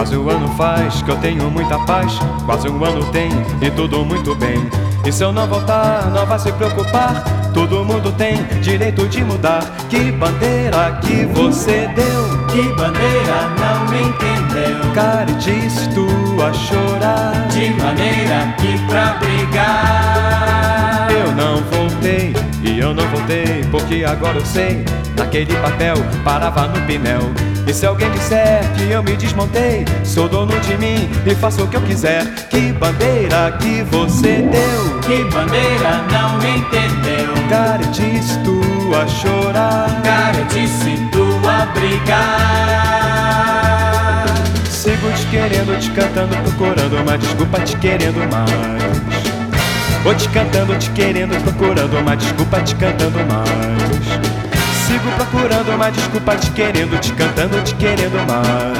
Quase um ano faz que eu tenho muita paz. Quase um ano tem e tudo muito bem. E se eu não voltar, não vai se preocupar. Todo mundo tem direito de mudar. Que bandeira que você deu? Que bandeira não me entendeu? Cara, disse tu a chorar. De maneira que pra brigar. Eu não voltei e eu não voltei porque agora eu sei. Naquele papel parava no pinel. E se alguém disser que eu me desmontei, sou dono de mim e faço o que eu quiser. Que bandeira que você deu? Que bandeira não me entendeu? Cara, disse tu a chorar. Cara, disse tu a brigar. Sigo te querendo, te cantando, procurando uma desculpa, te querendo mais. Vou te cantando, te querendo, procurando uma desculpa, te cantando mais. Sigo procurando uma desculpa, te querendo, te cantando, te querendo mais.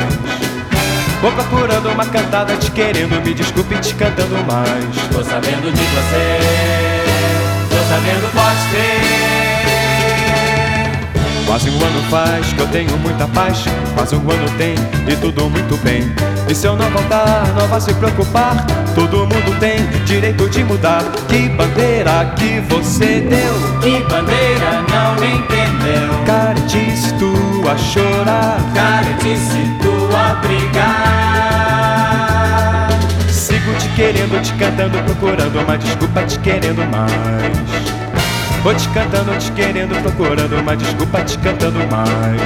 Vou procurando uma cantada, te querendo, me desculpe, te cantando mais. Tô sabendo de você, tô sabendo, pode ter. Quase um ano faz que eu tenho muita paz. Quase um ano tem e tudo muito bem. E se eu não voltar, não vai se preocupar. Todo mundo tem direito de mudar. Que bandeira que você deu? Que bandeira não me entendeu? Cara, disse tu a chorar. Cara, disse tu a brigar. Sigo te querendo, te cantando, procurando uma desculpa, te querendo mais. Vou te cantando, te querendo, procurando uma desculpa, te cantando mais.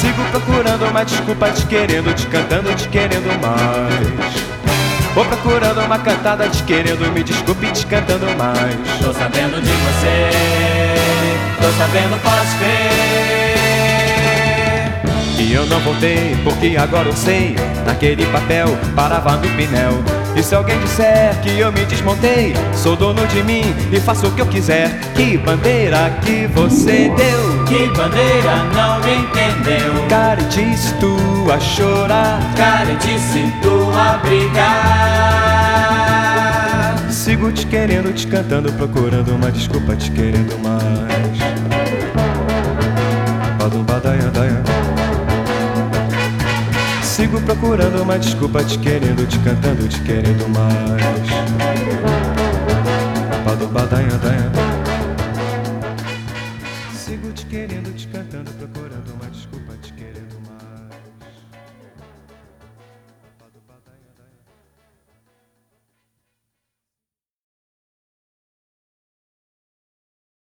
Sigo procurando uma desculpa, te querendo, te cantando, te querendo mais. Vou procurando uma cantada, te querendo, me desculpe, te cantando mais. Tô sabendo de você, tô sabendo, pode crer. Não voltei, porque agora eu sei. Naquele papel parava no pinel. E se alguém disser que eu me desmontei, sou dono de mim e faço o que eu quiser. Que bandeira que você deu? Que bandeira não me entendeu? Cara, disse tu a chorar. Cara, disse tu a brigar. Sigo te querendo, te cantando, procurando uma desculpa, te querendo mais. procurando uma desculpa, te querendo, te cantando, te querendo mais. Padu badaian,